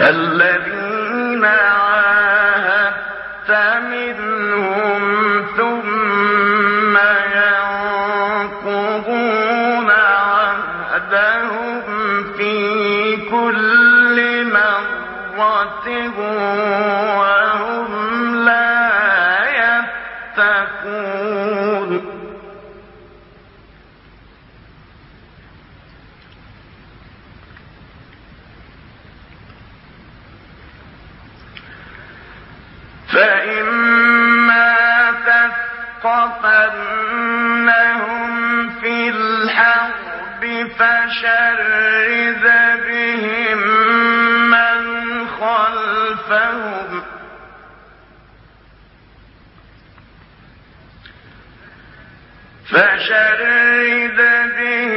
الذين عاهدت منهم ثم ينقضون عهدهم في كل مرة فإما تثقفنهم في الحرب فشرد بهم من خلفهم فشرد بهم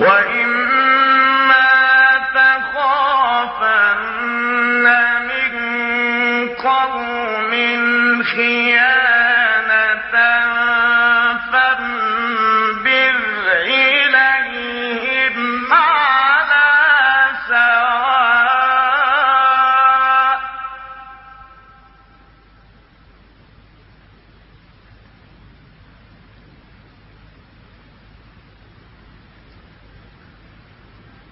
وإما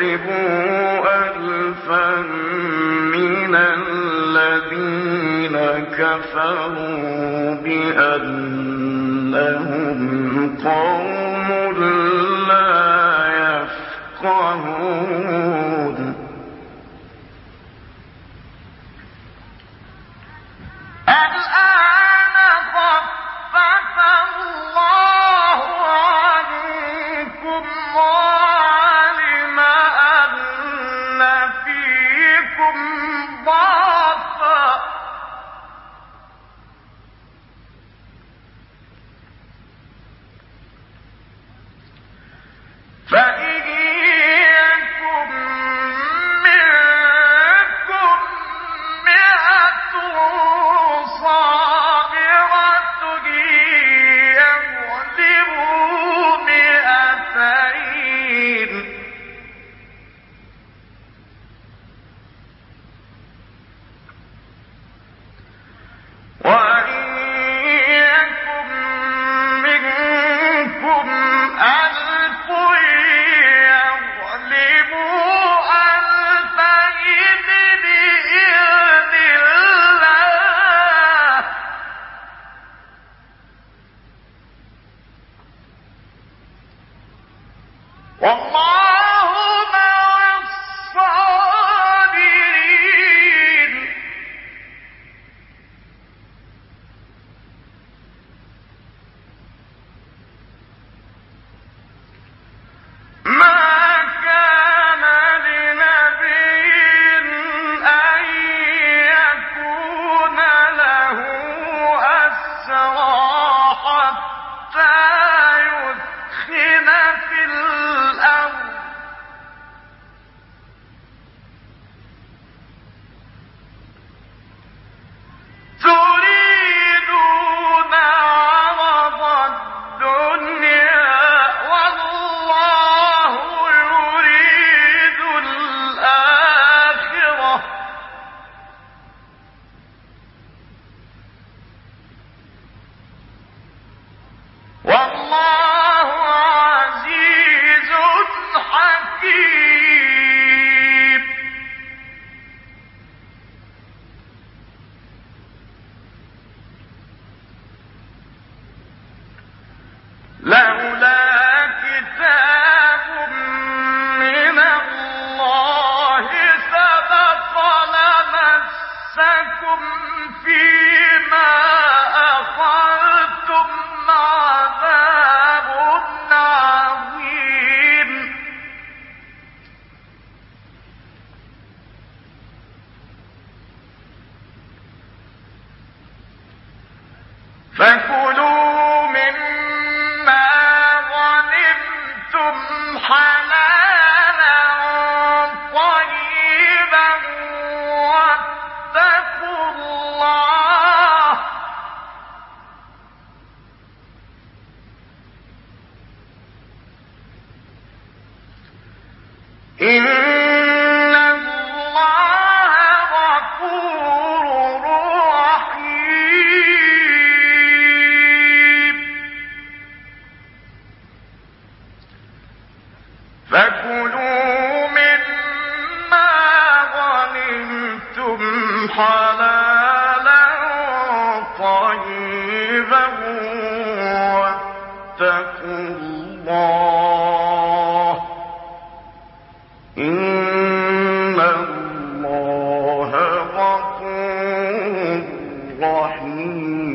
يكذبوا ألفا من الذين كفروا بأنهم قوم لا يفقهون ألأ فكلوا مما غنمتم حلالا طيبا واتقوا الله. إن واتقوا الله إن الله غفور رحيم.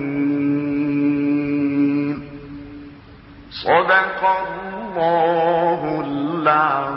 صدق الله العظيم.